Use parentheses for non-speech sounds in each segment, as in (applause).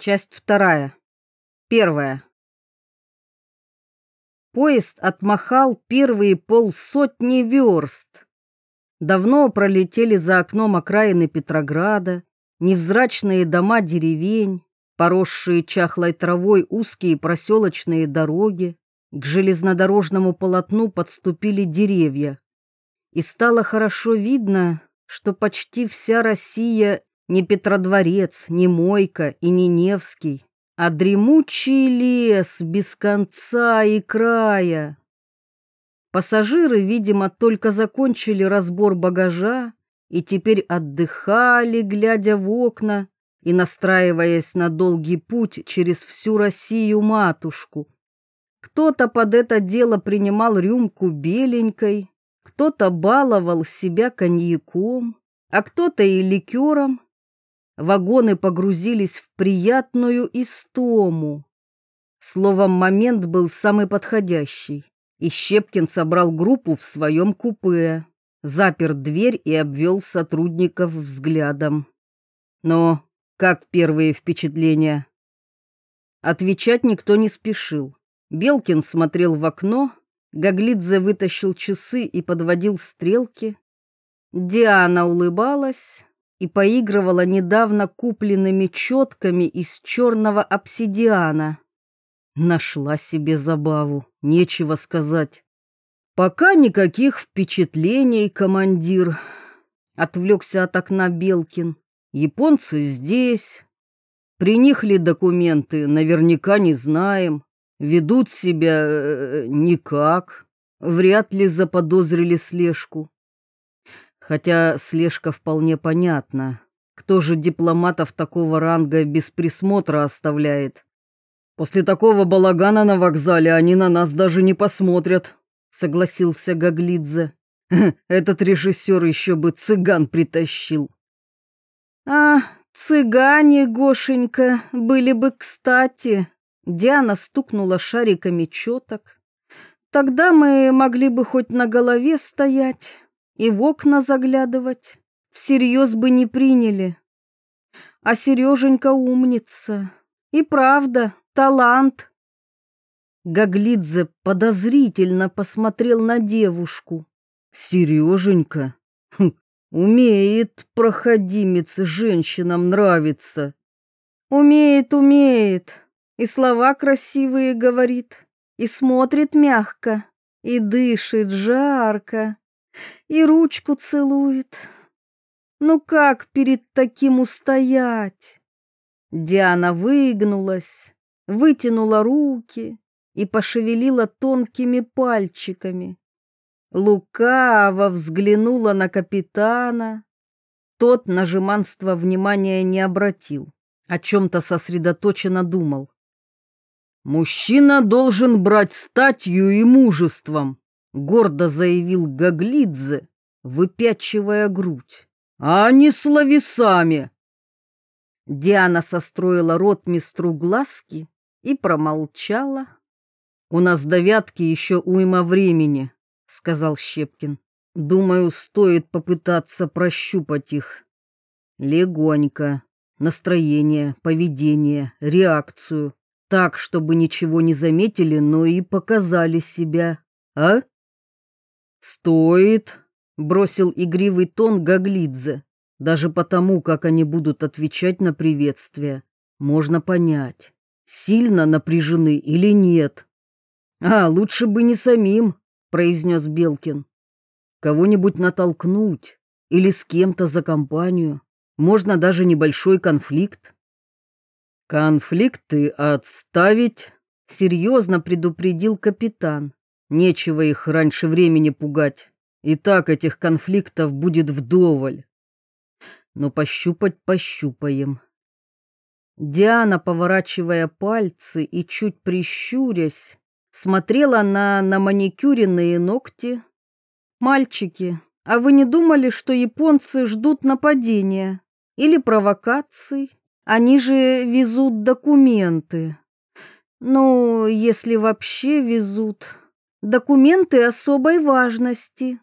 Часть вторая. Первая. Поезд отмахал первые полсотни верст. Давно пролетели за окном окраины Петрограда, невзрачные дома деревень, поросшие чахлой травой узкие проселочные дороги, к железнодорожному полотну подступили деревья. И стало хорошо видно, что почти вся Россия не Петродворец, не Мойка и не Невский, а дремучий лес без конца и края. Пассажиры, видимо, только закончили разбор багажа и теперь отдыхали, глядя в окна и настраиваясь на долгий путь через всю Россию-матушку. Кто-то под это дело принимал рюмку беленькой, кто-то баловал себя коньяком, а кто-то и ликером. Вагоны погрузились в приятную истому. Словом, момент был самый подходящий, и Щепкин собрал группу в своем купе, запер дверь и обвел сотрудников взглядом. Но как первые впечатления? Отвечать никто не спешил. Белкин смотрел в окно, Гаглидзе вытащил часы и подводил стрелки. Диана улыбалась и поигрывала недавно купленными четками из черного обсидиана. Нашла себе забаву, нечего сказать. Пока никаких впечатлений, командир. Отвлекся от окна Белкин. Японцы здесь. При них ли документы, наверняка не знаем ведут себя э, никак, вряд ли заподозрили слежку. Хотя слежка вполне понятна. Кто же дипломатов такого ранга без присмотра оставляет? После такого балагана на вокзале они на нас даже не посмотрят, согласился Гаглидзе. (laughs) Этот режиссер еще бы цыган притащил. А, цыгане, Гошенька, были бы кстати, Диана стукнула шариками четок. Тогда мы могли бы хоть на голове стоять и в окна заглядывать. Всерьез бы не приняли. А Сереженька умница. И правда, талант. Гаглидзе подозрительно посмотрел на девушку. Сереженька хм, умеет проходимец женщинам нравится. Умеет, умеет и слова красивые говорит, и смотрит мягко, и дышит жарко, и ручку целует. Ну как перед таким устоять? Диана выгнулась, вытянула руки и пошевелила тонкими пальчиками. Лукаво взглянула на капитана. Тот на жеманство внимания не обратил, о чем-то сосредоточенно думал. «Мужчина должен брать статью и мужеством», — гордо заявил Гаглидзе, выпячивая грудь, «а не словесами». Диана состроила рот мистру глазки и промолчала. «У нас до вятки еще уйма времени», — сказал Щепкин. «Думаю, стоит попытаться прощупать их. Легонько. Настроение, поведение, реакцию так, чтобы ничего не заметили, но и показали себя. А? Стоит, бросил игривый тон Гаглидзе. Даже потому, как они будут отвечать на приветствие, можно понять, сильно напряжены или нет. А, лучше бы не самим, произнес Белкин. Кого-нибудь натолкнуть или с кем-то за компанию. Можно даже небольшой конфликт. «Конфликты отставить», — серьезно предупредил капитан. «Нечего их раньше времени пугать. И так этих конфликтов будет вдоволь. Но пощупать пощупаем». Диана, поворачивая пальцы и чуть прищурясь, смотрела на на маникюренные ногти. «Мальчики, а вы не думали, что японцы ждут нападения или провокаций?» Они же везут документы. Ну, если вообще везут. Документы особой важности.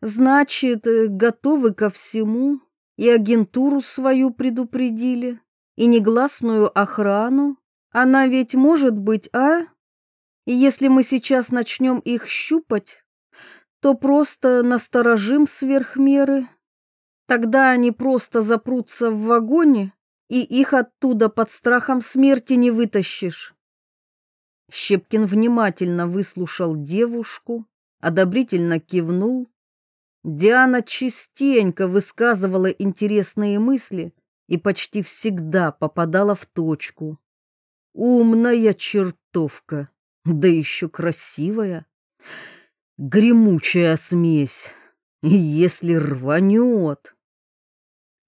Значит, готовы ко всему. И агентуру свою предупредили. И негласную охрану? Она ведь может быть, а? И если мы сейчас начнем их щупать, то просто насторожим сверх меры. Тогда они просто запрутся в вагоне, и их оттуда под страхом смерти не вытащишь. Щепкин внимательно выслушал девушку, одобрительно кивнул. Диана частенько высказывала интересные мысли и почти всегда попадала в точку. Умная чертовка, да еще красивая. Гремучая смесь. Если рванет...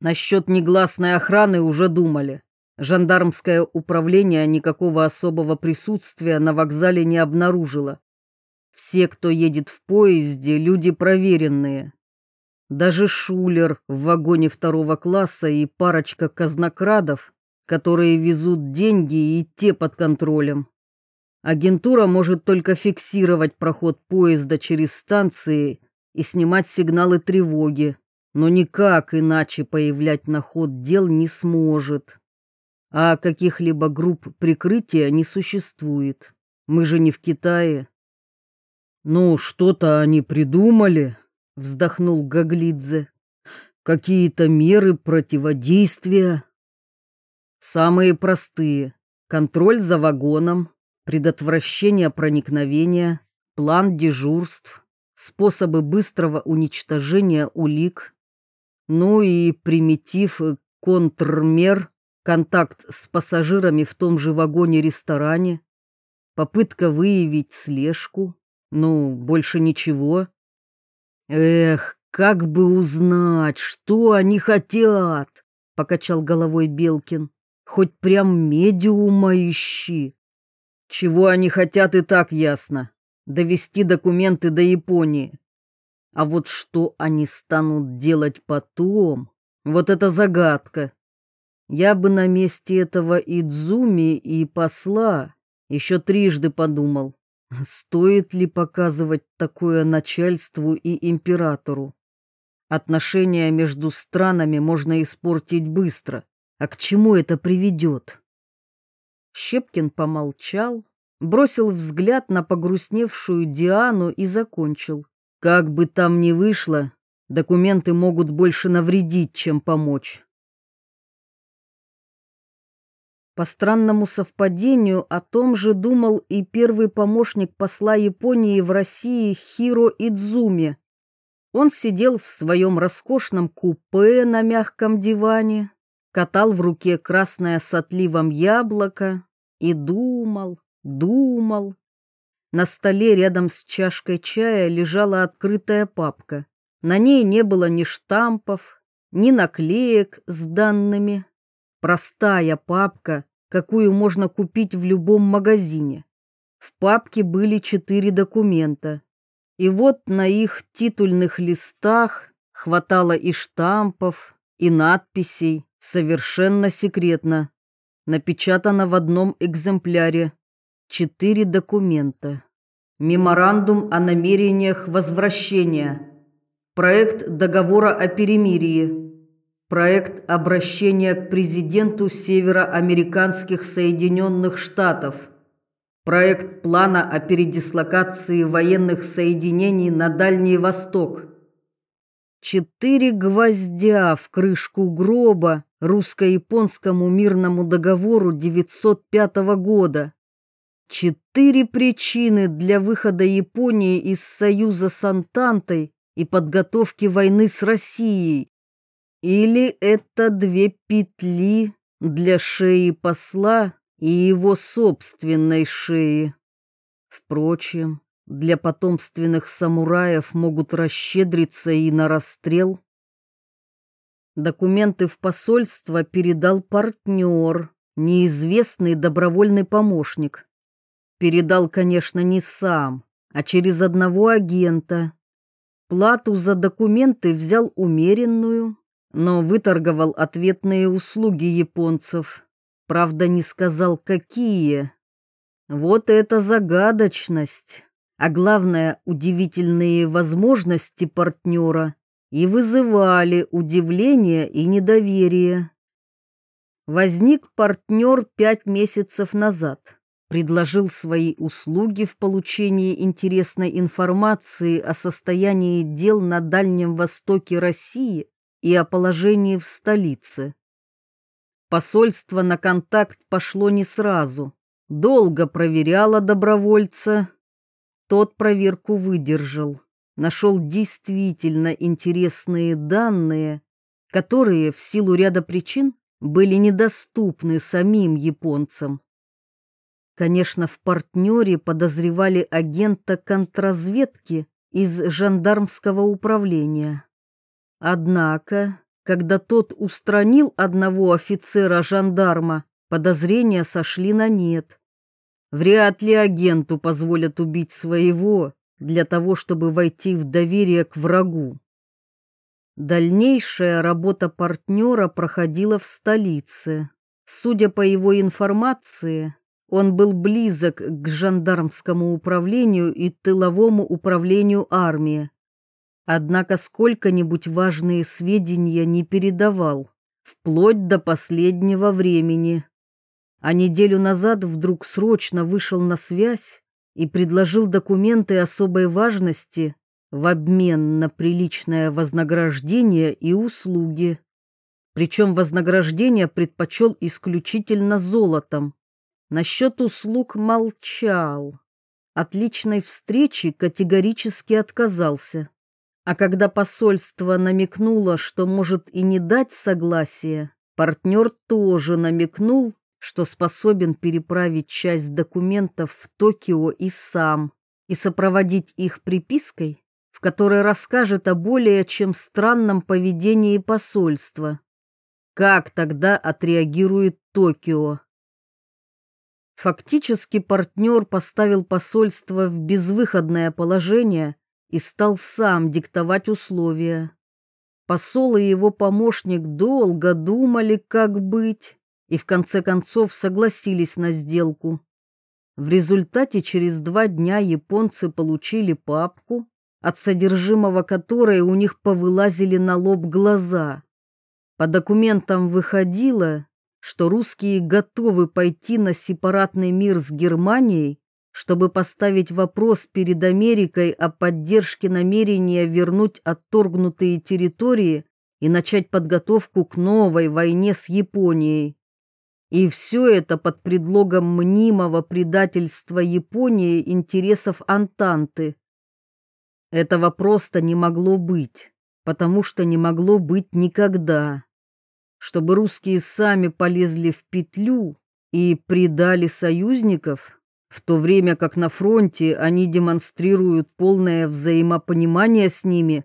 Насчет негласной охраны уже думали. Жандармское управление никакого особого присутствия на вокзале не обнаружило. Все, кто едет в поезде, люди проверенные. Даже шулер в вагоне второго класса и парочка казнокрадов, которые везут деньги и те под контролем. Агентура может только фиксировать проход поезда через станции и снимать сигналы тревоги, но никак иначе появлять на ход дел не сможет а каких-либо групп прикрытия не существует. Мы же не в Китае. Ну, что-то они придумали, вздохнул Гаглидзе. Какие-то меры противодействия. Самые простые. Контроль за вагоном, предотвращение проникновения, план дежурств, способы быстрого уничтожения улик, ну и примитив контрмер контакт с пассажирами в том же вагоне-ресторане, попытка выявить слежку, ну, больше ничего. Эх, как бы узнать, что они хотят, покачал головой Белкин. Хоть прям медиума ищи. Чего они хотят и так ясно. Довести документы до Японии. А вот что они станут делать потом, вот это загадка. Я бы на месте этого Идзуми и посла еще трижды подумал, стоит ли показывать такое начальству и императору. Отношения между странами можно испортить быстро, а к чему это приведет? Щепкин помолчал, бросил взгляд на погрустневшую Диану и закончил. Как бы там ни вышло, документы могут больше навредить, чем помочь. По странному совпадению о том же думал и первый помощник посла Японии в России Хиро Идзуми. Он сидел в своем роскошном купе на мягком диване, катал в руке красное с отливом яблоко и думал, думал. На столе рядом с чашкой чая лежала открытая папка. На ней не было ни штампов, ни наклеек с данными. Простая папка, какую можно купить в любом магазине. В папке были четыре документа. И вот на их титульных листах хватало и штампов, и надписей, совершенно секретно. Напечатано в одном экземпляре. Четыре документа. Меморандум о намерениях возвращения. Проект договора о перемирии Проект обращения к президенту Североамериканских Соединенных Штатов. Проект плана о передислокации военных соединений на Дальний Восток. Четыре гвоздя в крышку гроба русско-японскому мирному договору 905 года. Четыре причины для выхода Японии из союза с Антантой и подготовки войны с Россией. Или это две петли для шеи посла и его собственной шеи? Впрочем, для потомственных самураев могут расщедриться и на расстрел. Документы в посольство передал партнер, неизвестный добровольный помощник. Передал, конечно, не сам, а через одного агента. Плату за документы взял умеренную, но выторговал ответные услуги японцев. Правда, не сказал, какие. Вот это загадочность, а главное, удивительные возможности партнера и вызывали удивление и недоверие. возник партнер пять месяцев назад, предложил свои услуги в получении интересной информации о состоянии дел на Дальнем Востоке России и о положении в столице. Посольство на контакт пошло не сразу, долго проверяло добровольца. Тот проверку выдержал, нашел действительно интересные данные, которые в силу ряда причин были недоступны самим японцам. Конечно, в партнере подозревали агента контрразведки из жандармского управления. Однако, когда тот устранил одного офицера-жандарма, подозрения сошли на нет. Вряд ли агенту позволят убить своего для того, чтобы войти в доверие к врагу. Дальнейшая работа партнера проходила в столице. Судя по его информации, он был близок к жандармскому управлению и тыловому управлению армии. Однако сколько-нибудь важные сведения не передавал, вплоть до последнего времени. А неделю назад вдруг срочно вышел на связь и предложил документы особой важности в обмен на приличное вознаграждение и услуги. Причем вознаграждение предпочел исключительно золотом. Насчет услуг молчал. От личной встречи категорически отказался. А когда посольство намекнуло, что может и не дать согласия, партнер тоже намекнул, что способен переправить часть документов в Токио и сам, и сопроводить их припиской, в которой расскажет о более чем странном поведении посольства. Как тогда отреагирует Токио? Фактически партнер поставил посольство в безвыходное положение и стал сам диктовать условия. Посол и его помощник долго думали, как быть, и в конце концов согласились на сделку. В результате через два дня японцы получили папку, от содержимого которой у них повылазили на лоб глаза. По документам выходило, что русские готовы пойти на сепаратный мир с Германией, чтобы поставить вопрос перед Америкой о поддержке намерения вернуть отторгнутые территории и начать подготовку к новой войне с Японией. И все это под предлогом мнимого предательства Японии интересов Антанты. Этого просто не могло быть, потому что не могло быть никогда. Чтобы русские сами полезли в петлю и предали союзников, в то время как на фронте они демонстрируют полное взаимопонимание с ними,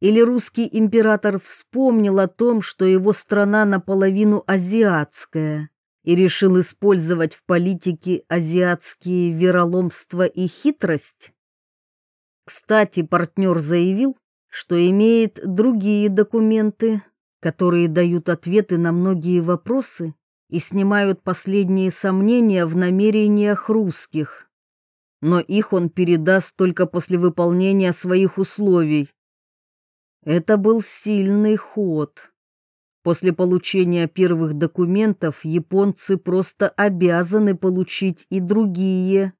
или русский император вспомнил о том, что его страна наполовину азиатская, и решил использовать в политике азиатские вероломство и хитрость? Кстати, партнер заявил, что имеет другие документы, которые дают ответы на многие вопросы и снимают последние сомнения в намерениях русских. Но их он передаст только после выполнения своих условий. Это был сильный ход. После получения первых документов японцы просто обязаны получить и другие.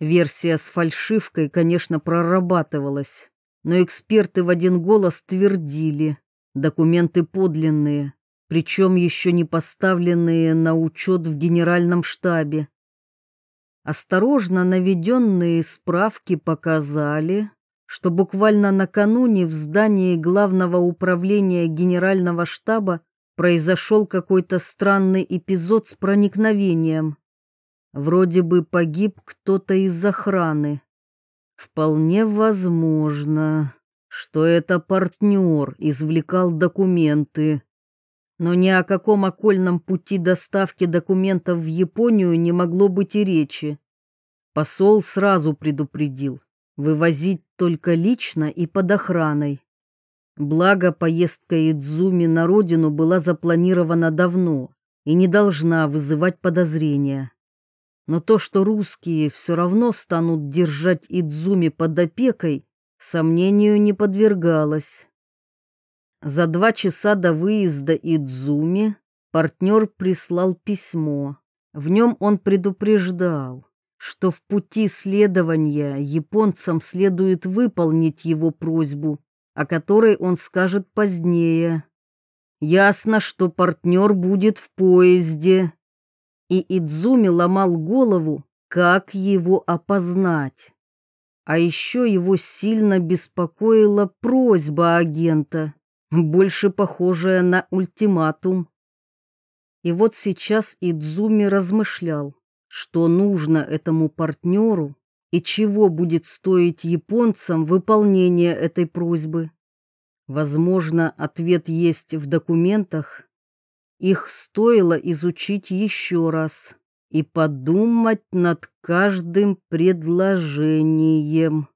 Версия с фальшивкой, конечно, прорабатывалась, но эксперты в один голос твердили, документы подлинные, причем еще не поставленные на учет в генеральном штабе. Осторожно наведенные справки показали, что буквально накануне в здании главного управления генерального штаба произошел какой-то странный эпизод с проникновением. Вроде бы погиб кто-то из охраны. Вполне возможно, что это партнер извлекал документы. Но ни о каком окольном пути доставки документов в Японию не могло быть и речи. Посол сразу предупредил, вывозить только лично и под охраной. Благо, поездка Идзуми на родину была запланирована давно и не должна вызывать подозрения. Но то, что русские все равно станут держать Идзуми под опекой, сомнению не подвергалось. За два часа до выезда Идзуми Партнер прислал письмо. В нем он предупреждал, что в пути следования японцам следует выполнить его просьбу, о которой он скажет позднее. Ясно, что партнер будет в поезде. И Идзуми ломал голову, как его опознать. А еще его сильно беспокоила просьба агента, больше похожая на ультиматум. И вот сейчас Идзуми размышлял, что нужно этому партнеру и чего будет стоить японцам выполнение этой просьбы. Возможно, ответ есть в документах. Их стоило изучить еще раз и подумать над каждым предложением.